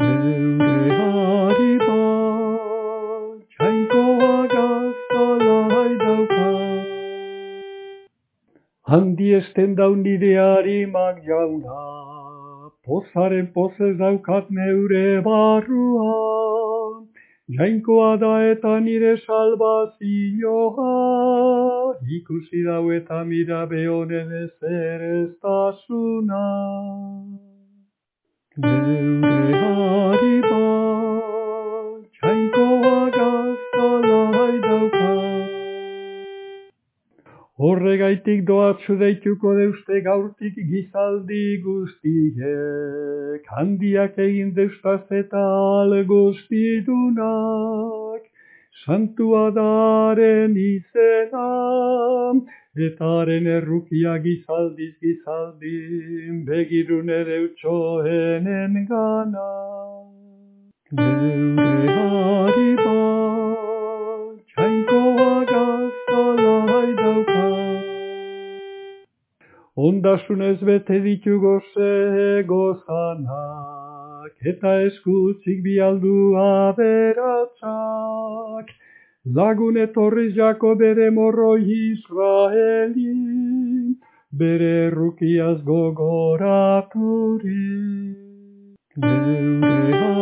Neure hariba, jainkoa gaztala haidauka. Handi esten daun nire harimak jauna, pozaren pozez daukat neure barrua, Jainkoa da eta nire salbazioa, ikusi dau eta mira behonen ezer ez tasuna. Horregaitik doatzu deituko deuste gaurtik gizaldi guztiek, handiak egin deustaz eta al guztidunak, santua daren izena, eta haren errukia gizaldiz gizaldin, begirune deutxoenen gana. Neure Ondasunez bete ditu goze gozanak, eta eskutzik bialdu aberatsak, lagun etorriz jako bere morroi Israeli, bere errukiaz gogoraturi. Neure